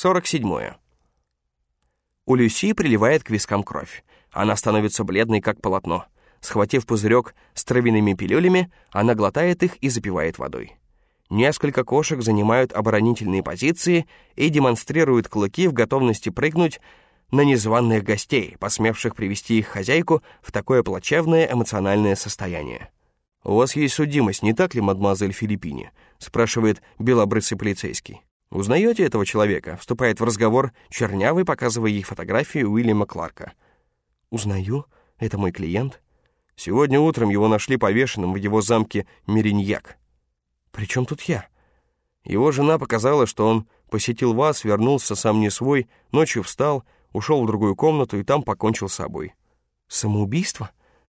47. У Люси приливает к вискам кровь. Она становится бледной, как полотно. Схватив пузырек с травяными пилюлями, она глотает их и запивает водой. Несколько кошек занимают оборонительные позиции и демонстрируют клыки в готовности прыгнуть на незваных гостей, посмевших привести их хозяйку в такое плачевное эмоциональное состояние. «У вас есть судимость, не так ли, мадемуазель Филиппини?» — спрашивает белобрысый полицейский. «Узнаете этого человека?» — вступает в разговор чернявый, показывая ей фотографию Уильяма Кларка. «Узнаю. Это мой клиент». Сегодня утром его нашли повешенным в его замке Мериньяк. «При чем тут я?» Его жена показала, что он посетил вас, вернулся сам не свой, ночью встал, ушел в другую комнату и там покончил с собой. «Самоубийство?»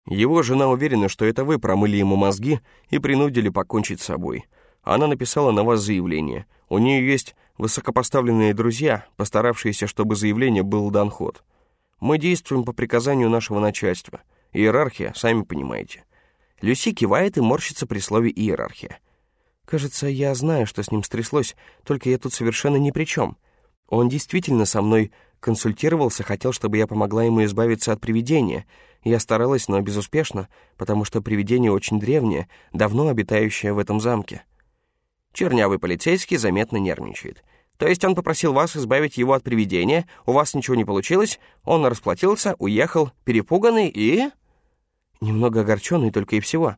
Его жена уверена, что это вы промыли ему мозги и принудили покончить с собой. Она написала на вас заявление. У нее есть высокопоставленные друзья, постаравшиеся, чтобы заявление был дан ход. Мы действуем по приказанию нашего начальства. Иерархия, сами понимаете. Люси кивает и морщится при слове «иерархия». Кажется, я знаю, что с ним стряслось, только я тут совершенно ни при чем. Он действительно со мной консультировался, хотел, чтобы я помогла ему избавиться от привидения. Я старалась, но безуспешно, потому что привидение очень древнее, давно обитающее в этом замке. Чернявый полицейский заметно нервничает. То есть он попросил вас избавить его от привидения, у вас ничего не получилось, он расплатился, уехал, перепуганный и... Немного огорченный только и всего.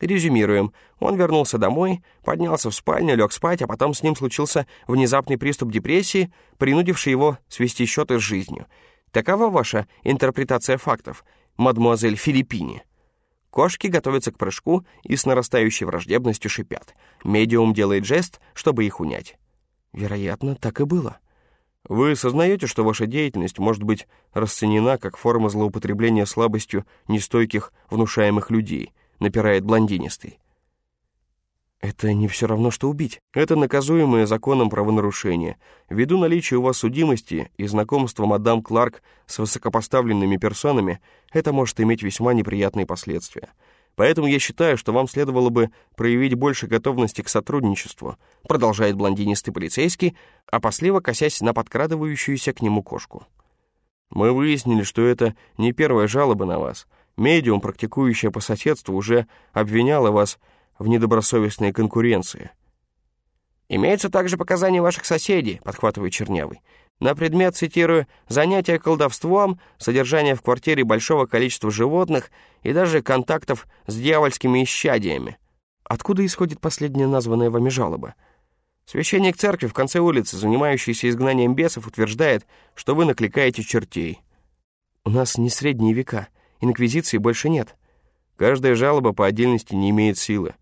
Резюмируем. Он вернулся домой, поднялся в спальню, лег спать, а потом с ним случился внезапный приступ депрессии, принудивший его свести счеты с жизнью. Такова ваша интерпретация фактов, мадмуазель Филиппини. Кошки готовятся к прыжку и с нарастающей враждебностью шипят. Медиум делает жест, чтобы их унять. Вероятно, так и было. Вы сознаете, что ваша деятельность может быть расценена как форма злоупотребления слабостью нестойких, внушаемых людей, напирает блондинистый. Это не все равно, что убить. Это наказуемое законом правонарушение. Ввиду наличия у вас судимости и знакомства мадам Кларк с высокопоставленными персонами, это может иметь весьма неприятные последствия. Поэтому я считаю, что вам следовало бы проявить больше готовности к сотрудничеству, продолжает блондинистый полицейский, а опасливо косясь на подкрадывающуюся к нему кошку. Мы выяснили, что это не первая жалоба на вас. Медиум, практикующая по соседству, уже обвиняла вас в недобросовестной конкуренции. «Имеются также показания ваших соседей», — подхватывает Чернявый. «На предмет, цитирую, занятия колдовством, содержание в квартире большого количества животных и даже контактов с дьявольскими исчадиями». Откуда исходит последняя названная вами жалоба? Священник церкви в конце улицы, занимающийся изгнанием бесов, утверждает, что вы накликаете чертей. У нас не средние века, инквизиции больше нет. Каждая жалоба по отдельности не имеет силы.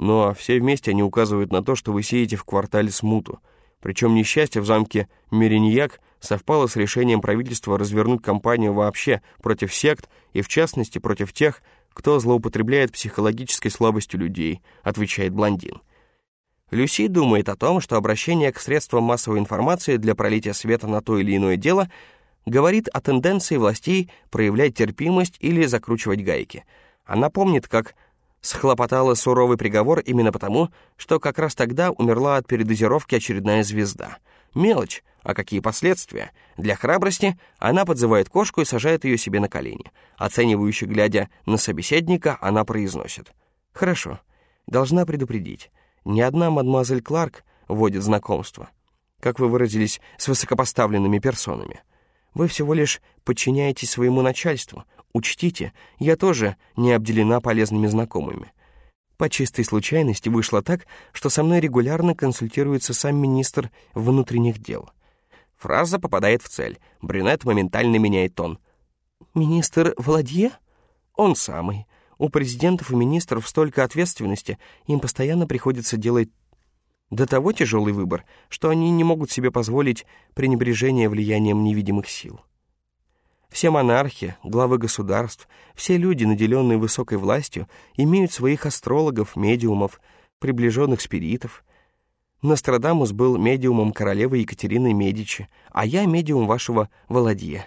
Но все вместе они указывают на то, что вы сеете в квартале смуту. Причем несчастье в замке Мериньяк совпало с решением правительства развернуть кампанию вообще против сект и, в частности, против тех, кто злоупотребляет психологической слабостью людей, отвечает блондин. Люси думает о том, что обращение к средствам массовой информации для пролития света на то или иное дело говорит о тенденции властей проявлять терпимость или закручивать гайки. Она помнит, как схлопотала суровый приговор именно потому, что как раз тогда умерла от передозировки очередная звезда. Мелочь, а какие последствия? Для храбрости она подзывает кошку и сажает ее себе на колени. Оценивающе глядя на собеседника, она произносит. «Хорошо. Должна предупредить. Ни одна мадемуазель Кларк вводит знакомство, как вы выразились, с высокопоставленными персонами. Вы всего лишь подчиняетесь своему начальству, Учтите, я тоже не обделена полезными знакомыми. По чистой случайности вышло так, что со мной регулярно консультируется сам министр внутренних дел. Фраза попадает в цель. Брюнет моментально меняет тон. «Министр Владье?» «Он самый. У президентов и министров столько ответственности, им постоянно приходится делать до того тяжелый выбор, что они не могут себе позволить пренебрежение влиянием невидимых сил». Все монархи, главы государств, все люди, наделенные высокой властью, имеют своих астрологов, медиумов, приближенных спиритов. Нострадамус был медиумом королевы Екатерины Медичи, а я медиум вашего Володье.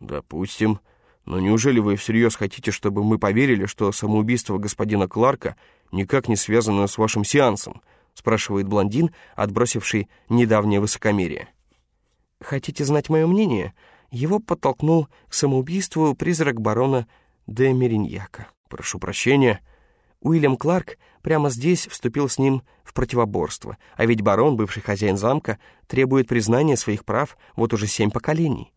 Допустим. Но неужели вы всерьез хотите, чтобы мы поверили, что самоубийство господина Кларка никак не связано с вашим сеансом? спрашивает блондин, отбросивший недавнее высокомерие. «Хотите знать мое мнение?» Его подтолкнул к самоубийству призрак барона де Мериньяка. «Прошу прощения». Уильям Кларк прямо здесь вступил с ним в противоборство, а ведь барон, бывший хозяин замка, требует признания своих прав вот уже семь поколений.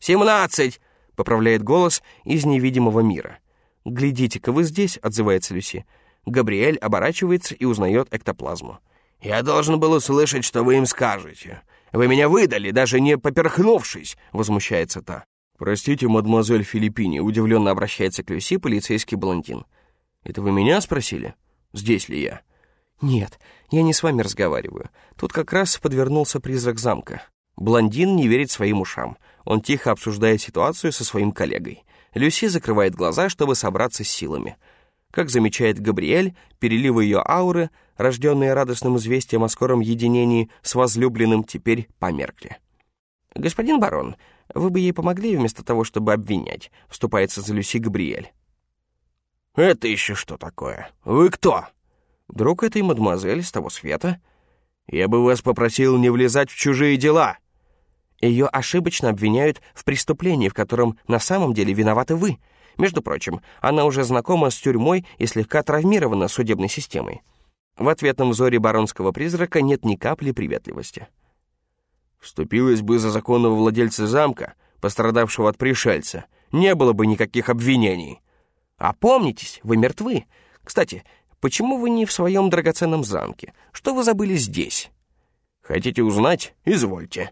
«Семнадцать!» — поправляет голос из невидимого мира. «Глядите-ка, вы здесь!» — отзывается Люси. Габриэль оборачивается и узнает эктоплазму. «Я должен был услышать, что вы им скажете. Вы меня выдали, даже не поперхнувшись!» — возмущается та. «Простите, мадемуазель Филиппини», — удивленно обращается к Люси полицейский блондин. «Это вы меня спросили? Здесь ли я?» «Нет, я не с вами разговариваю. Тут как раз подвернулся призрак замка». Блондин не верит своим ушам. Он тихо обсуждает ситуацию со своим коллегой. Люси закрывает глаза, чтобы собраться с силами. Как замечает Габриэль, переливы ее ауры, рожденные радостным известием о скором единении с возлюбленным, теперь померкли. «Господин барон, вы бы ей помогли вместо того, чтобы обвинять», — вступается за Люси Габриэль. «Это еще что такое? Вы кто?» «Друг этой мадемуазель с того света». «Я бы вас попросил не влезать в чужие дела». Ее ошибочно обвиняют в преступлении, в котором на самом деле виноваты вы. Между прочим, она уже знакома с тюрьмой и слегка травмирована судебной системой. В ответном взоре баронского призрака нет ни капли приветливости. Вступилась бы за законного владельца замка, пострадавшего от пришельца, не было бы никаких обвинений. Опомнитесь, вы мертвы. Кстати, почему вы не в своем драгоценном замке? Что вы забыли здесь? Хотите узнать? Извольте.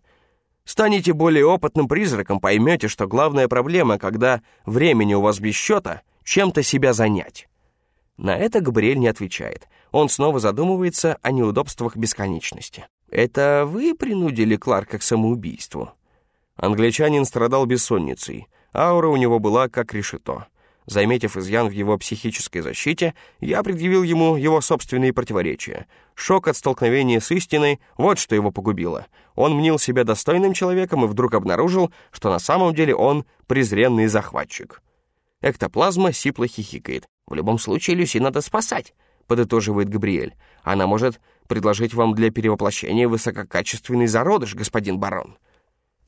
Станете более опытным призраком, поймете, что главная проблема, когда времени у вас без счета, чем-то себя занять. На это Габриэль не отвечает. Он снова задумывается о неудобствах бесконечности. «Это вы принудили Кларка к самоубийству?» Англичанин страдал бессонницей. Аура у него была как решето. Заметив изъян в его психической защите, я предъявил ему его собственные противоречия. Шок от столкновения с истиной — вот что его погубило. Он мнил себя достойным человеком и вдруг обнаружил, что на самом деле он презренный захватчик. Эктоплазма сипло хихикает. «В любом случае Люси надо спасать», — подытоживает Габриэль. «Она может предложить вам для перевоплощения высококачественный зародыш, господин барон».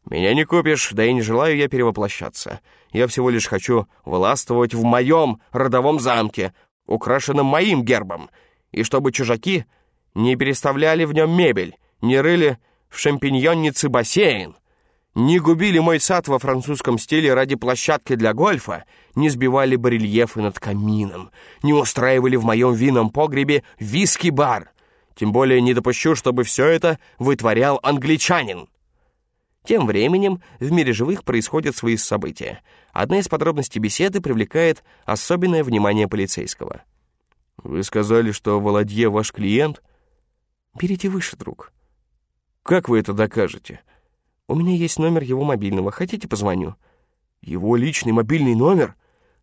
Меня не купишь, да и не желаю я перевоплощаться. Я всего лишь хочу властвовать в моем родовом замке, украшенном моим гербом, и чтобы чужаки не переставляли в нем мебель, не рыли в шампиньоннице бассейн, не губили мой сад во французском стиле ради площадки для гольфа, не сбивали барельефы над камином, не устраивали в моем винном погребе виски-бар. Тем более не допущу, чтобы все это вытворял англичанин. Тем временем в мире живых происходят свои события. Одна из подробностей беседы привлекает особенное внимание полицейского. «Вы сказали, что Володье ваш клиент?» «Берите выше, друг». «Как вы это докажете?» «У меня есть номер его мобильного. Хотите, позвоню?» «Его личный мобильный номер?»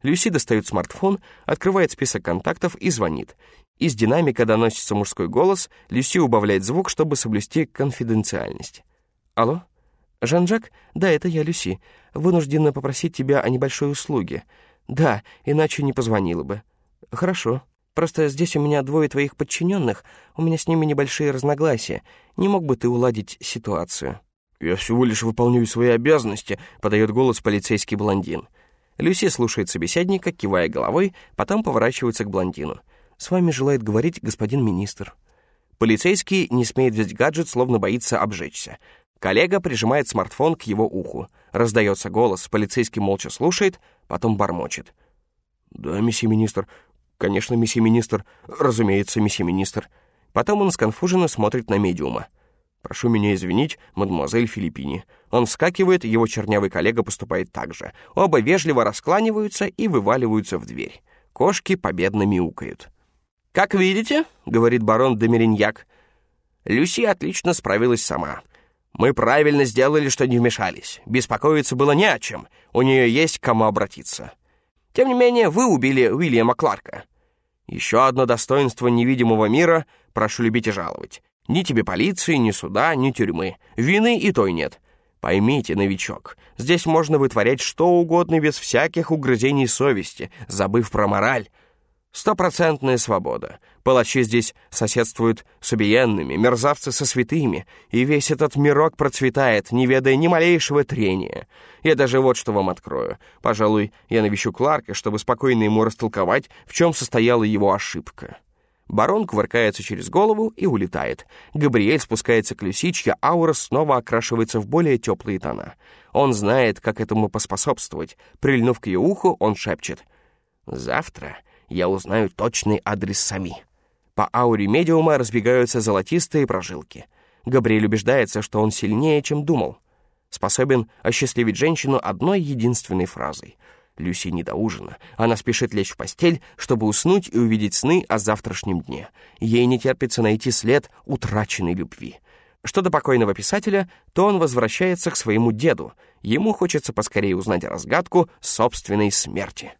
Люси достает смартфон, открывает список контактов и звонит. Из динамика доносится мужской голос, Люси убавляет звук, чтобы соблюсти конфиденциальность. «Алло?» «Жан-Жак? Да, это я, Люси. Вынуждена попросить тебя о небольшой услуге. Да, иначе не позвонила бы». «Хорошо. Просто здесь у меня двое твоих подчиненных, у меня с ними небольшие разногласия. Не мог бы ты уладить ситуацию?» «Я всего лишь выполняю свои обязанности», — подает голос полицейский блондин. Люси слушает собеседника, кивая головой, потом поворачивается к блондину. «С вами желает говорить господин министр». Полицейский не смеет взять гаджет, словно боится обжечься. Коллега прижимает смартфон к его уху. Раздается голос, полицейский молча слушает, потом бормочет. «Да, месье министр. Конечно, месье министр. Разумеется, месье министр». Потом он сконфуженно смотрит на медиума. «Прошу меня извинить, мадемуазель Филиппини». Он вскакивает, его чернявый коллега поступает так же. Оба вежливо раскланиваются и вываливаются в дверь. Кошки победно мяукают. «Как видите», — говорит барон Домериньяк, — «Люси отлично справилась сама». Мы правильно сделали, что не вмешались. Беспокоиться было не о чем. У нее есть к кому обратиться. Тем не менее, вы убили Уильяма Кларка. Еще одно достоинство невидимого мира прошу любить и жаловать. Ни тебе полиции, ни суда, ни тюрьмы. Вины и той нет. Поймите, новичок, здесь можно вытворять что угодно без всяких угрызений совести, забыв про мораль. Стопроцентная свобода. Палачи здесь соседствуют с убиенными, мерзавцы со святыми, и весь этот мирок процветает, не ведая ни малейшего трения. Я даже вот что вам открою. Пожалуй, я навещу Кларка, чтобы спокойно ему растолковать, в чем состояла его ошибка. Барон кувыркается через голову и улетает. Габриэль спускается к Люси, аура снова окрашивается в более теплые тона. Он знает, как этому поспособствовать. Прильнув к ее уху, он шепчет. «Завтра я узнаю точный адрес Сами. По ауре медиума разбегаются золотистые прожилки. Габриэль убеждается, что он сильнее, чем думал. Способен осчастливить женщину одной единственной фразой. Люси не до ужина. Она спешит лечь в постель, чтобы уснуть и увидеть сны о завтрашнем дне. Ей не терпится найти след утраченной любви. Что до покойного писателя, то он возвращается к своему деду. Ему хочется поскорее узнать разгадку собственной смерти.